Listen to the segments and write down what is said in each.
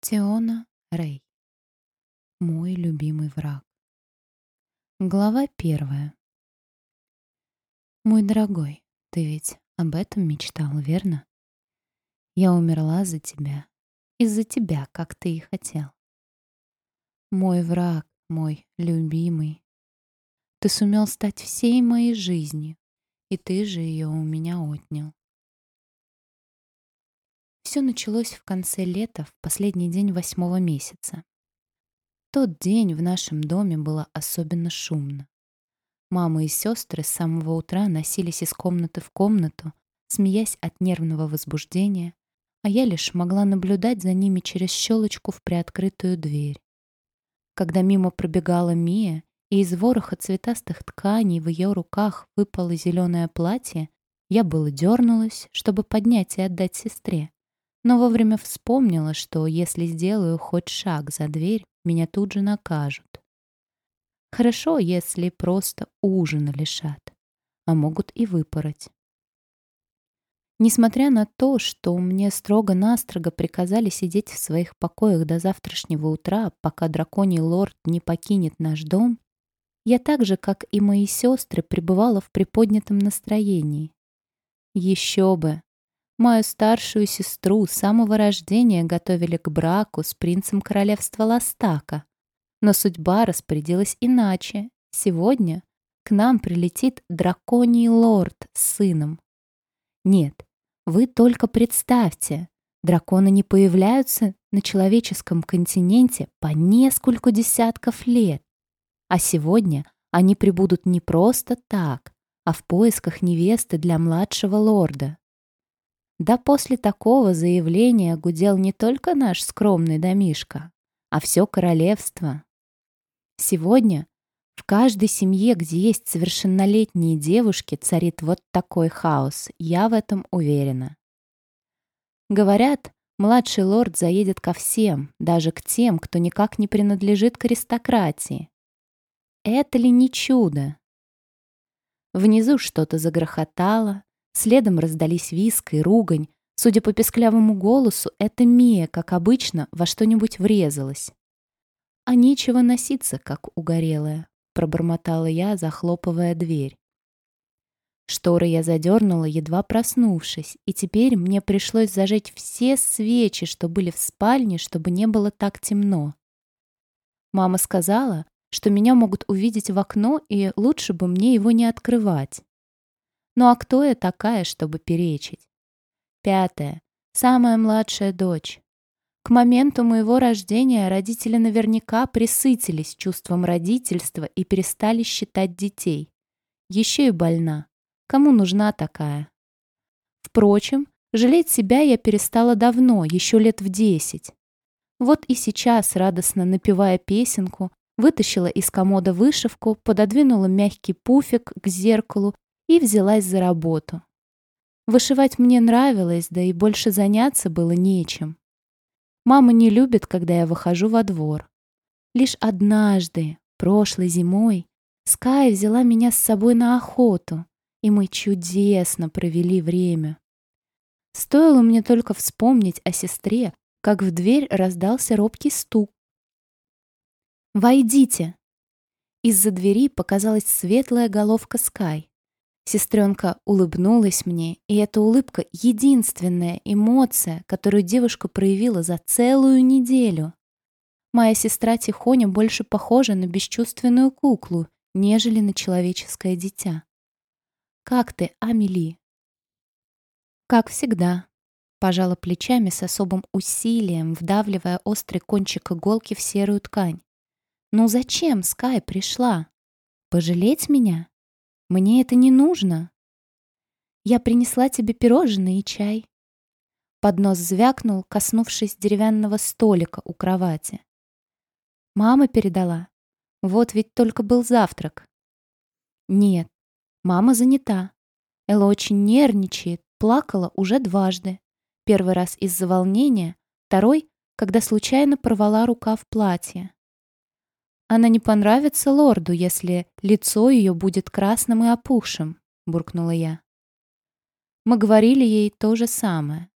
Тиона Рэй. Мой любимый враг. Глава первая. Мой дорогой, ты ведь об этом мечтал, верно? Я умерла за тебя, из-за тебя, как ты и хотел. Мой враг, мой любимый. Ты сумел стать всей моей жизнью, и ты же ее у меня отнял. Все началось в конце лета, в последний день восьмого месяца. Тот день в нашем доме было особенно шумно. Мама и сестры с самого утра носились из комнаты в комнату, смеясь от нервного возбуждения, а я лишь могла наблюдать за ними через щелочку в приоткрытую дверь. Когда мимо пробегала Мия, и из вороха цветастых тканей в ее руках выпало зеленое платье, я было дернулась, чтобы поднять и отдать сестре но вовремя вспомнила, что если сделаю хоть шаг за дверь, меня тут же накажут. Хорошо, если просто ужина лишат, а могут и выпороть. Несмотря на то, что мне строго-настрого приказали сидеть в своих покоях до завтрашнего утра, пока драконий лорд не покинет наш дом, я так же, как и мои сестры, пребывала в приподнятом настроении. Еще бы! Мою старшую сестру с самого рождения готовили к браку с принцем королевства Ластака. Но судьба распорядилась иначе. Сегодня к нам прилетит драконий лорд с сыном. Нет, вы только представьте, драконы не появляются на человеческом континенте по несколько десятков лет. А сегодня они прибудут не просто так, а в поисках невесты для младшего лорда. Да после такого заявления гудел не только наш скромный домишка, а все королевство. Сегодня в каждой семье, где есть совершеннолетние девушки, царит вот такой хаос, я в этом уверена. Говорят, младший лорд заедет ко всем, даже к тем, кто никак не принадлежит к аристократии. Это ли не чудо? Внизу что-то загрохотало, Следом раздались виск и ругань. Судя по песклявому голосу, это Мия, как обычно, во что-нибудь врезалась. «А нечего носиться, как угорелая», — пробормотала я, захлопывая дверь. Шторы я задернула, едва проснувшись, и теперь мне пришлось зажечь все свечи, что были в спальне, чтобы не было так темно. Мама сказала, что меня могут увидеть в окно, и лучше бы мне его не открывать. Ну а кто я такая, чтобы перечить? Пятое. Самая младшая дочь. К моменту моего рождения родители наверняка присытились чувством родительства и перестали считать детей. Еще и больна. Кому нужна такая? Впрочем, жалеть себя я перестала давно, еще лет в десять. Вот и сейчас, радостно напевая песенку, вытащила из комода вышивку, пододвинула мягкий пуфик к зеркалу и взялась за работу. Вышивать мне нравилось, да и больше заняться было нечем. Мама не любит, когда я выхожу во двор. Лишь однажды, прошлой зимой, Скай взяла меня с собой на охоту, и мы чудесно провели время. Стоило мне только вспомнить о сестре, как в дверь раздался робкий стук. «Войдите!» Из-за двери показалась светлая головка Скай. Сестренка улыбнулась мне, и эта улыбка — единственная эмоция, которую девушка проявила за целую неделю. Моя сестра Тихоня больше похожа на бесчувственную куклу, нежели на человеческое дитя. «Как ты, Амели?» «Как всегда», — пожала плечами с особым усилием, вдавливая острый кончик иголки в серую ткань. «Ну зачем Скай пришла? Пожалеть меня?» Мне это не нужно. Я принесла тебе пирожные и чай. Поднос звякнул, коснувшись деревянного столика у кровати. Мама передала. Вот ведь только был завтрак. Нет, мама занята. Элла очень нервничает, плакала уже дважды. Первый раз из-за волнения, второй, когда случайно порвала рука в платье. Она не понравится лорду, если лицо ее будет красным и опухшим, буркнула я. Мы говорили ей то же самое.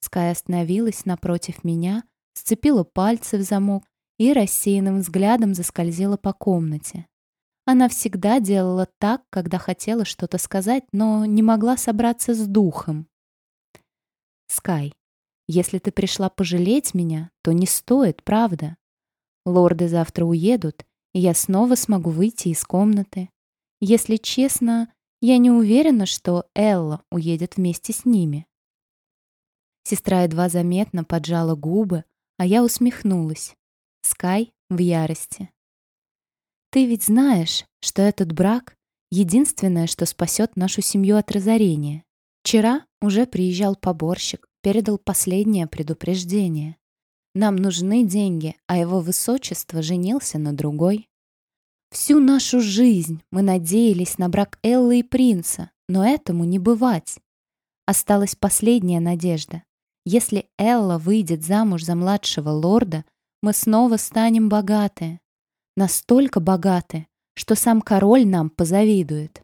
Скай остановилась напротив меня, сцепила пальцы в замок и рассеянным взглядом заскользила по комнате. Она всегда делала так, когда хотела что-то сказать, но не могла собраться с духом. «Скай, если ты пришла пожалеть меня, то не стоит, правда. Лорды завтра уедут, и я снова смогу выйти из комнаты. Если честно, я не уверена, что Элла уедет вместе с ними». Сестра едва заметно поджала губы, а я усмехнулась. Скай в ярости. Ты ведь знаешь, что этот брак — единственное, что спасет нашу семью от разорения. Вчера уже приезжал поборщик, передал последнее предупреждение. Нам нужны деньги, а его высочество женился на другой. Всю нашу жизнь мы надеялись на брак Эллы и принца, но этому не бывать. Осталась последняя надежда. Если Элла выйдет замуж за младшего лорда, мы снова станем богаты настолько богаты, что сам король нам позавидует.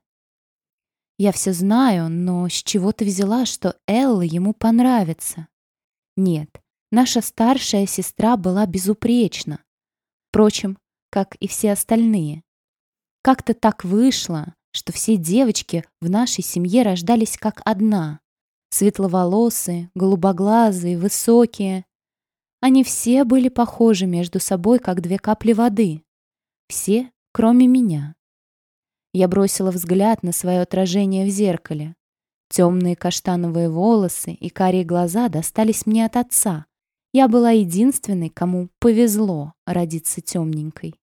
Я все знаю, но с чего ты взяла, что Элла ему понравится? Нет, наша старшая сестра была безупречна. Впрочем, как и все остальные. Как-то так вышло, что все девочки в нашей семье рождались как одна. Светловолосые, голубоглазые, высокие. Они все были похожи между собой, как две капли воды. Все, кроме меня. Я бросила взгляд на свое отражение в зеркале. Темные каштановые волосы и карие глаза достались мне от отца. Я была единственной, кому повезло родиться темненькой.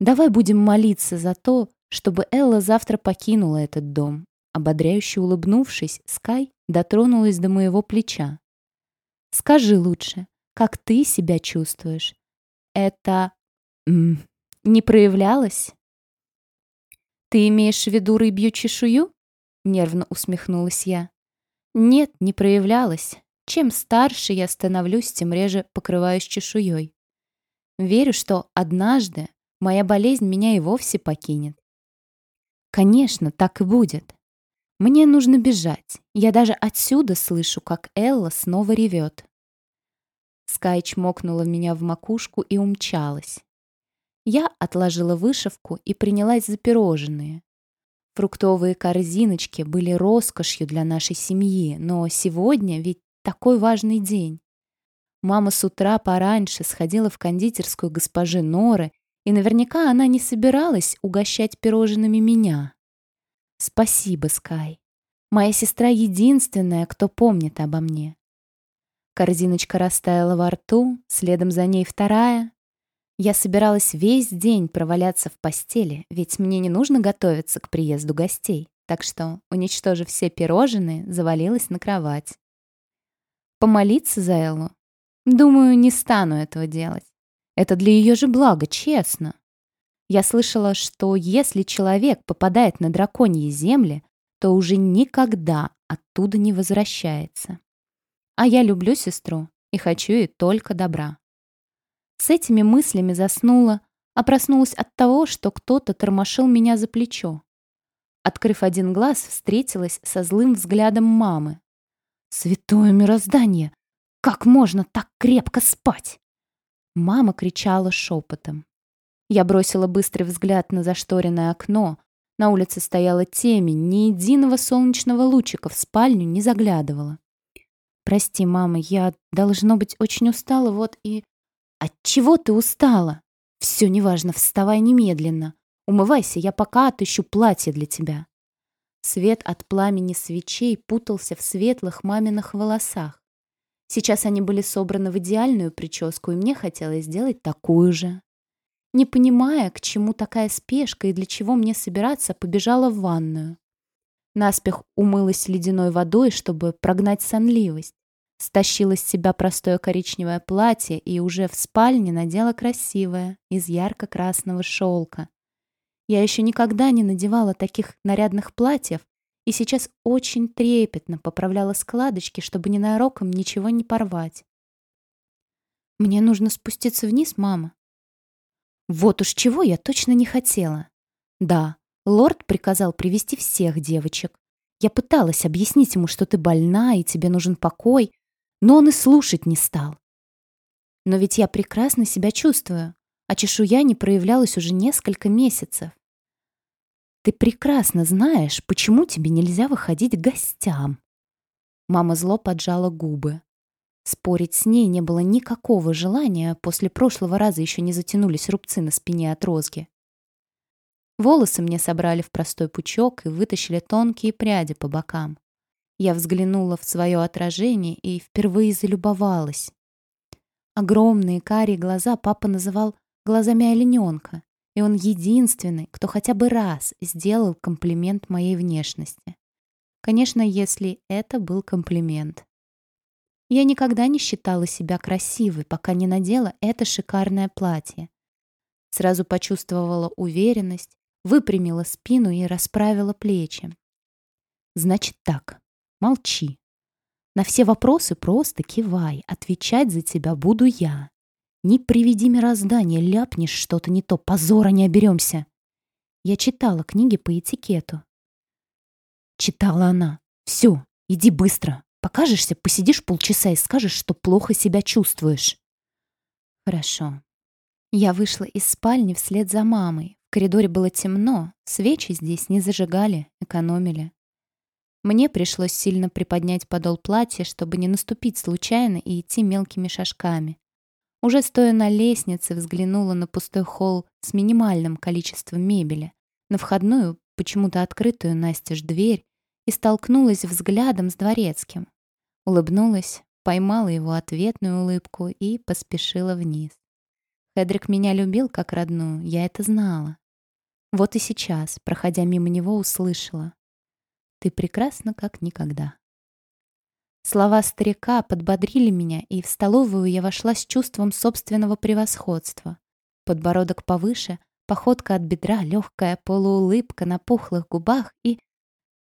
Давай будем молиться за то, чтобы Элла завтра покинула этот дом. Ободряюще улыбнувшись, Скай дотронулась до моего плеча. Скажи лучше, как ты себя чувствуешь? Это... М не проявлялась? «Ты имеешь в виду рыбью чешую?» — нервно усмехнулась я. «Нет, не проявлялась. Чем старше я становлюсь, тем реже покрываюсь чешуей. Верю, что однажды моя болезнь меня и вовсе покинет. Конечно, так и будет. Мне нужно бежать. Я даже отсюда слышу, как Элла снова ревет. Скай чмокнула меня в макушку и умчалась. Я отложила вышивку и принялась за пирожные. Фруктовые корзиночки были роскошью для нашей семьи, но сегодня ведь такой важный день. Мама с утра пораньше сходила в кондитерскую госпожи Норы, и наверняка она не собиралась угощать пирожными меня. Спасибо, Скай. Моя сестра единственная, кто помнит обо мне. Корзиночка растаяла во рту, следом за ней вторая, я собиралась весь день проваляться в постели, ведь мне не нужно готовиться к приезду гостей, так что, уничтожив все пирожные, завалилась на кровать. Помолиться за Эллу? Думаю, не стану этого делать. Это для ее же блага, честно. Я слышала, что если человек попадает на драконьи земли, то уже никогда оттуда не возвращается. А я люблю сестру и хочу ей только добра. С этими мыслями заснула, а проснулась от того, что кто-то тормошил меня за плечо. Открыв один глаз, встретилась со злым взглядом мамы. «Святое мироздание! Как можно так крепко спать?» Мама кричала шепотом. Я бросила быстрый взгляд на зашторенное окно. На улице стояла темень, ни единого солнечного лучика в спальню не заглядывала. «Прости, мама, я, должно быть, очень устала, вот и...» От чего ты устала? Все неважно, вставай немедленно. Умывайся, я пока отыщу платье для тебя. Свет от пламени свечей путался в светлых маминых волосах. Сейчас они были собраны в идеальную прическу, и мне хотелось сделать такую же. Не понимая, к чему такая спешка и для чего мне собираться, побежала в ванную. Наспех умылась ледяной водой, чтобы прогнать сонливость. Стащила с себя простое коричневое платье и уже в спальне надела красивое, из ярко-красного шелка. Я еще никогда не надевала таких нарядных платьев и сейчас очень трепетно поправляла складочки, чтобы ненароком ничего не порвать. «Мне нужно спуститься вниз, мама». Вот уж чего я точно не хотела. Да, лорд приказал привести всех девочек. Я пыталась объяснить ему, что ты больна и тебе нужен покой, но он и слушать не стал. Но ведь я прекрасно себя чувствую, а чешуя не проявлялась уже несколько месяцев. Ты прекрасно знаешь, почему тебе нельзя выходить к гостям. Мама зло поджала губы. Спорить с ней не было никакого желания, после прошлого раза еще не затянулись рубцы на спине от розги. Волосы мне собрали в простой пучок и вытащили тонкие пряди по бокам. Я взглянула в свое отражение и впервые залюбовалась. Огромные карие глаза папа называл глазами олененка, и он единственный, кто хотя бы раз сделал комплимент моей внешности. Конечно, если это был комплимент. Я никогда не считала себя красивой, пока не надела это шикарное платье. Сразу почувствовала уверенность, выпрямила спину и расправила плечи. Значит так, молчи. На все вопросы просто кивай, отвечать за тебя буду я. Не приведи мироздание, ляпнешь что-то не то, позора не оберемся. Я читала книги по этикету. Читала она. Все, иди быстро. Покажешься, посидишь полчаса и скажешь, что плохо себя чувствуешь. Хорошо. Я вышла из спальни вслед за мамой. В коридоре было темно, свечи здесь не зажигали, экономили. Мне пришлось сильно приподнять подол платья, чтобы не наступить случайно и идти мелкими шажками. Уже стоя на лестнице, взглянула на пустой холл с минимальным количеством мебели, на входную, почему-то открытую настежь дверь и столкнулась взглядом с дворецким. Улыбнулась, поймала его ответную улыбку и поспешила вниз. Хедрик меня любил как родную, я это знала. Вот и сейчас, проходя мимо него, услышала. Ты прекрасна, как никогда. Слова старика подбодрили меня, и в столовую я вошла с чувством собственного превосходства. Подбородок повыше, походка от бедра, легкая полуулыбка на пухлых губах, и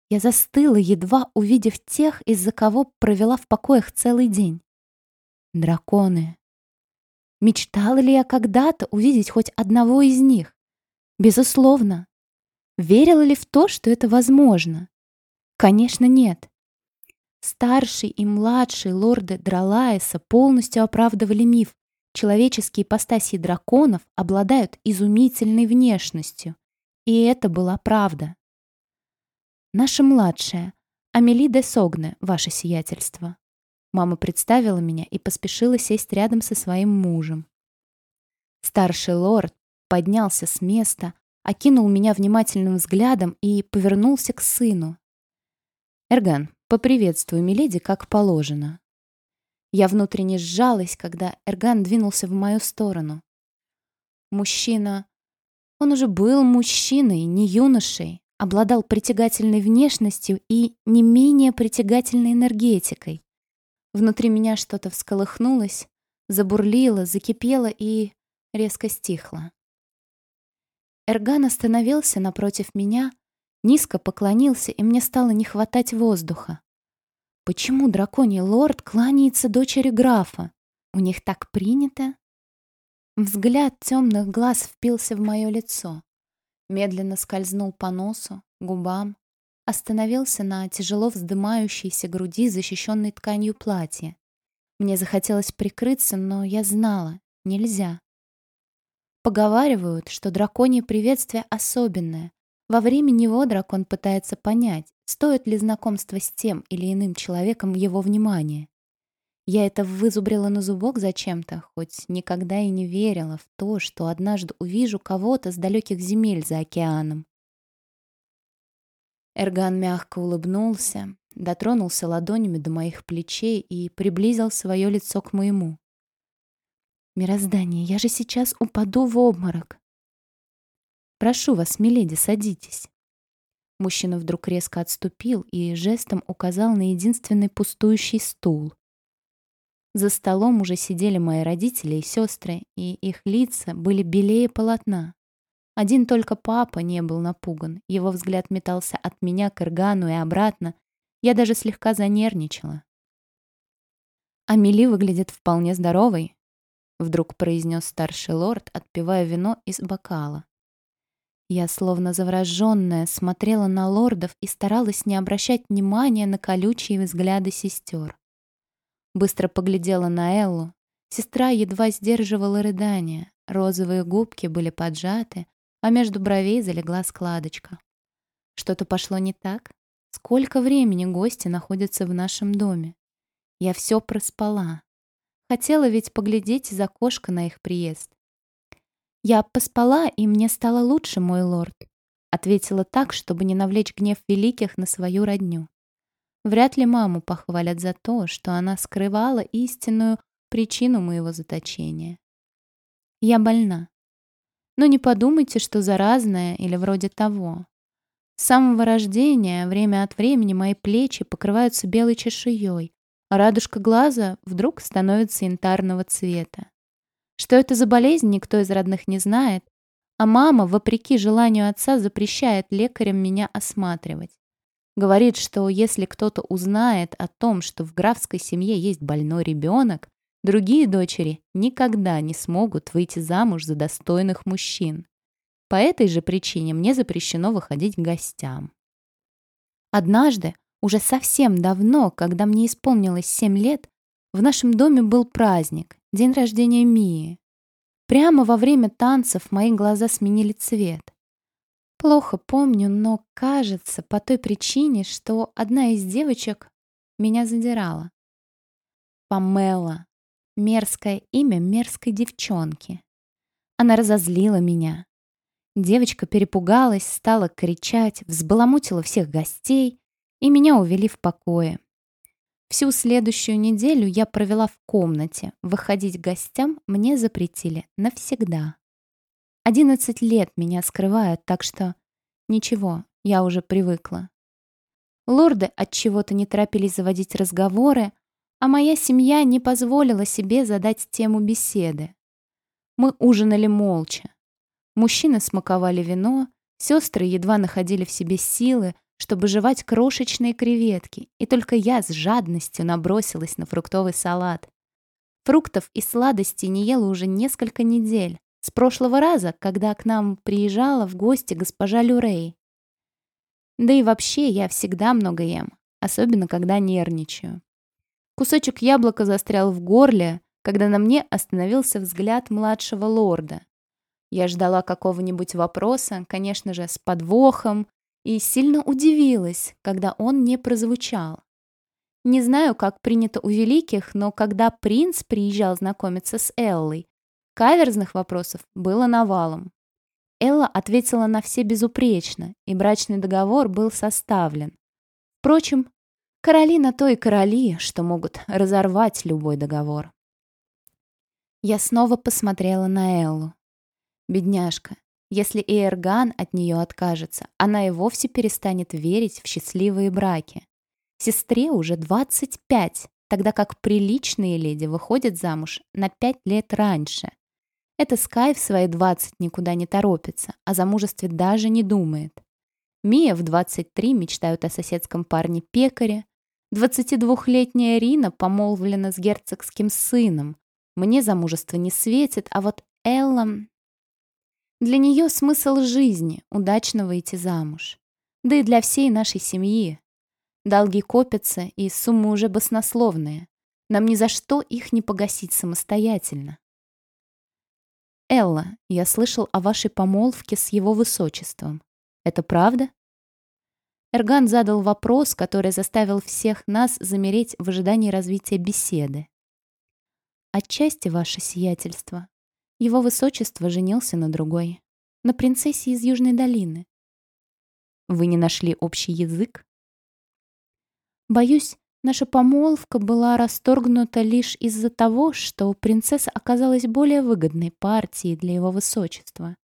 я застыла, едва увидев тех, из-за кого провела в покоях целый день. Драконы. Мечтала ли я когда-то увидеть хоть одного из них? Безусловно. Верила ли в то, что это возможно? Конечно, нет. Старший и младший лорды Дралаеса полностью оправдывали миф. Человеческие ипостаси драконов обладают изумительной внешностью. И это была правда. Наша младшая, Амели де Согне, ваше сиятельство. Мама представила меня и поспешила сесть рядом со своим мужем. Старший лорд поднялся с места, окинул меня внимательным взглядом и повернулся к сыну. «Эрган, поприветствуй миледи, как положено». Я внутренне сжалась, когда Эрган двинулся в мою сторону. Мужчина... Он уже был мужчиной, не юношей, обладал притягательной внешностью и не менее притягательной энергетикой. Внутри меня что-то всколыхнулось, забурлило, закипело и резко стихло. Эрган остановился напротив меня, Низко поклонился, и мне стало не хватать воздуха. Почему драконий лорд кланяется дочери графа? У них так принято? Взгляд темных глаз впился в мое лицо. Медленно скользнул по носу, губам, остановился на тяжело вздымающейся груди, защищенной тканью платья. Мне захотелось прикрыться, но я знала, нельзя. Поговаривают, что драконье приветствие особенное, во время него дракон пытается понять, стоит ли знакомство с тем или иным человеком его внимания. Я это вызубрила на зубок зачем-то, хоть никогда и не верила в то, что однажды увижу кого-то с далеких земель за океаном. Эрган мягко улыбнулся, дотронулся ладонями до моих плечей и приблизил свое лицо к моему. «Мироздание, я же сейчас упаду в обморок!» «Прошу вас, миледи, садитесь». Мужчина вдруг резко отступил и жестом указал на единственный пустующий стул. За столом уже сидели мои родители и сестры, и их лица были белее полотна. Один только папа не был напуган. Его взгляд метался от меня к Иргану и обратно. Я даже слегка занервничала. «Амели выглядит вполне здоровой», — вдруг произнес старший лорд, отпивая вино из бокала. Я, словно завороженная, смотрела на лордов и старалась не обращать внимания на колючие взгляды сестер. Быстро поглядела на Эллу. Сестра едва сдерживала рыдания, розовые губки были поджаты, а между бровей залегла складочка. Что-то пошло не так? Сколько времени гости находятся в нашем доме? Я все проспала. Хотела ведь поглядеть из окошка на их приезд. «Я поспала, и мне стало лучше, мой лорд», ответила так, чтобы не навлечь гнев великих на свою родню. Вряд ли маму похвалят за то, что она скрывала истинную причину моего заточения. Я больна. Но не подумайте, что заразная или вроде того. С самого рождения, время от времени, мои плечи покрываются белой чешуей, а радужка глаза вдруг становится янтарного цвета. Что это за болезнь, никто из родных не знает, а мама, вопреки желанию отца, запрещает лекарям меня осматривать. Говорит, что если кто-то узнает о том, что в графской семье есть больной ребенок, другие дочери никогда не смогут выйти замуж за достойных мужчин. По этой же причине мне запрещено выходить к гостям. Однажды, уже совсем давно, когда мне исполнилось семь лет, в нашем доме был праздник, день рождения Мии. Прямо во время танцев мои глаза сменили цвет. Плохо помню, но кажется, по той причине, что одна из девочек меня задирала. Памела. Мерзкое имя мерзкой девчонки. Она разозлила меня. Девочка перепугалась, стала кричать, взбаламутила всех гостей, и меня увели в покое. Всю следующую неделю я провела в комнате. Выходить к гостям мне запретили навсегда. Одиннадцать лет меня скрывают, так что ничего, я уже привыкла. Лорды от чего-то не торопились заводить разговоры, а моя семья не позволила себе задать тему беседы. Мы ужинали молча. Мужчины смаковали вино, сестры едва находили в себе силы, чтобы жевать крошечные креветки, и только я с жадностью набросилась на фруктовый салат. Фруктов и сладостей не ела уже несколько недель, с прошлого раза, когда к нам приезжала в гости госпожа Люрей. Да и вообще я всегда много ем, особенно когда нервничаю. Кусочек яблока застрял в горле, когда на мне остановился взгляд младшего лорда. Я ждала какого-нибудь вопроса, конечно же, с подвохом, и сильно удивилась, когда он не прозвучал. Не знаю, как принято у великих, но когда принц приезжал знакомиться с Эллой, каверзных вопросов было навалом. Элла ответила на все безупречно, и брачный договор был составлен. Впрочем, Короли на то и короли, что могут разорвать любой договор. Я снова посмотрела на Эллу. Бедняжка, если Эйрган от нее откажется, она и вовсе перестанет верить в счастливые браки. Сестре уже 25, тогда как приличные леди выходят замуж на 5 лет раньше. Это Скай в свои 20 никуда не торопится, о замужестве даже не думает. Мия в 23 мечтают о соседском парне-пекаре. 22-летняя Рина помолвлена с герцогским сыном. Мне замужество не светит, а вот Элла... Для нее смысл жизни — удачно выйти замуж. Да и для всей нашей семьи. Долги копятся, и суммы уже баснословные. Нам ни за что их не погасить самостоятельно. «Элла, я слышал о вашей помолвке с его высочеством. Это правда?» Эрган задал вопрос, который заставил всех нас замереть в ожидании развития беседы. «Отчасти ваше сиятельство. Его высочество женился на другой, на принцессе из Южной долины. Вы не нашли общий язык? Боюсь, наша помолвка была расторгнута лишь из-за того, что принцесса оказалась более выгодной партией для его высочества.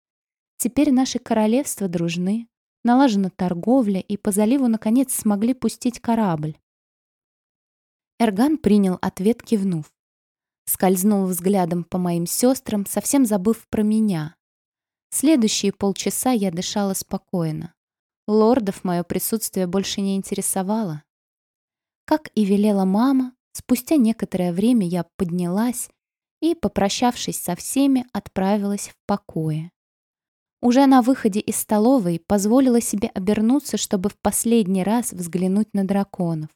Теперь наши королевства дружны, налажена торговля, и по заливу, наконец, смогли пустить корабль. Эрган принял ответ, кивнув. Скользнул взглядом по моим сестрам, совсем забыв про меня. Следующие полчаса я дышала спокойно. Лордов мое присутствие больше не интересовало. Как и велела мама, спустя некоторое время я поднялась и, попрощавшись со всеми, отправилась в покое. Уже на выходе из столовой позволила себе обернуться, чтобы в последний раз взглянуть на драконов.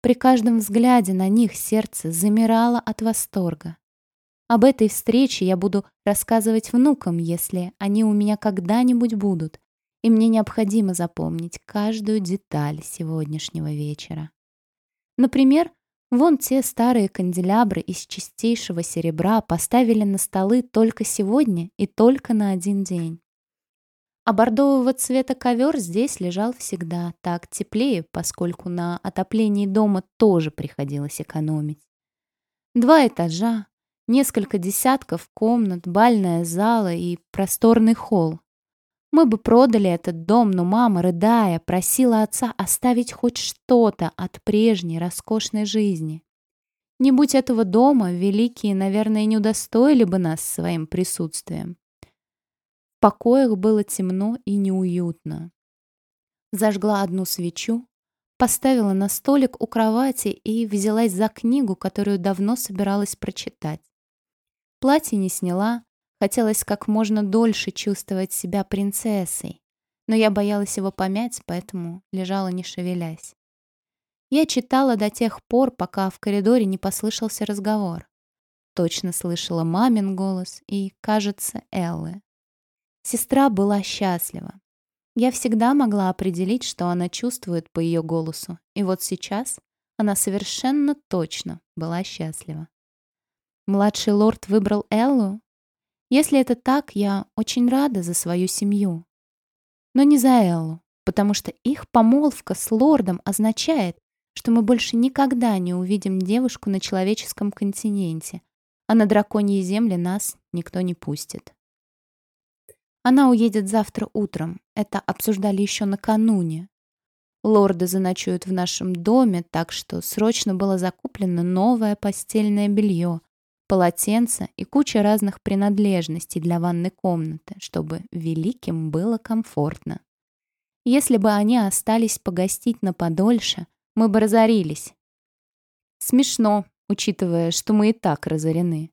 При каждом взгляде на них сердце замирало от восторга. Об этой встрече я буду рассказывать внукам, если они у меня когда-нибудь будут, и мне необходимо запомнить каждую деталь сегодняшнего вечера. Например, вон те старые канделябры из чистейшего серебра поставили на столы только сегодня и только на один день. А бордового цвета ковер здесь лежал всегда, так теплее, поскольку на отоплении дома тоже приходилось экономить. Два этажа, несколько десятков комнат, бальная зала и просторный холл. Мы бы продали этот дом, но мама, рыдая, просила отца оставить хоть что-то от прежней роскошной жизни. Не будь этого дома, великие, наверное, не удостоили бы нас своим присутствием. В покоях было темно и неуютно. Зажгла одну свечу, поставила на столик у кровати и взялась за книгу, которую давно собиралась прочитать. Платье не сняла, Хотелось как можно дольше чувствовать себя принцессой, но я боялась его помять, поэтому лежала не шевелясь. Я читала до тех пор, пока в коридоре не послышался разговор. Точно слышала мамин голос и, кажется, Эллы. Сестра была счастлива. Я всегда могла определить, что она чувствует по ее голосу, и вот сейчас она совершенно точно была счастлива. Младший лорд выбрал Эллу, если это так, я очень рада за свою семью. Но не за Эллу, потому что их помолвка с лордом означает, что мы больше никогда не увидим девушку на человеческом континенте, а на драконьей земле нас никто не пустит. Она уедет завтра утром. Это обсуждали еще накануне. Лорды заночуют в нашем доме, так что срочно было закуплено новое постельное белье, полотенца и куча разных принадлежностей для ванной комнаты, чтобы великим было комфортно. Если бы они остались погостить на подольше, мы бы разорились. Смешно, учитывая, что мы и так разорены.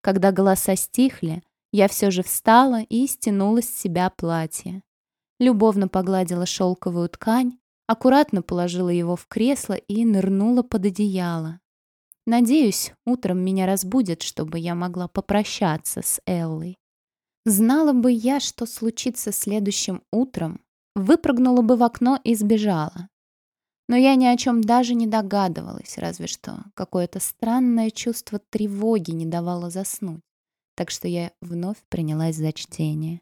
Когда голоса стихли, я все же встала и стянула с себя платье. Любовно погладила шелковую ткань, аккуратно положила его в кресло и нырнула под одеяло, Надеюсь, утром меня разбудят, чтобы я могла попрощаться с Эллой. Знала бы я, что случится следующим утром, выпрыгнула бы в окно и сбежала. Но я ни о чем даже не догадывалась, разве что какое-то странное чувство тревоги не давало заснуть. Так что я вновь принялась за чтение.